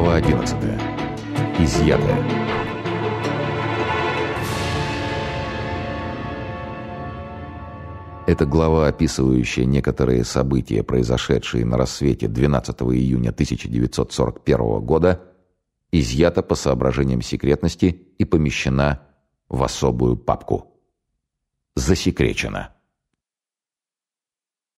Глава 11. Изъятая. Это глава, описывающая некоторые события, произошедшие на рассвете 12 июня 1941 года, изъята по соображениям секретности и помещена в особую папку. Засекречена.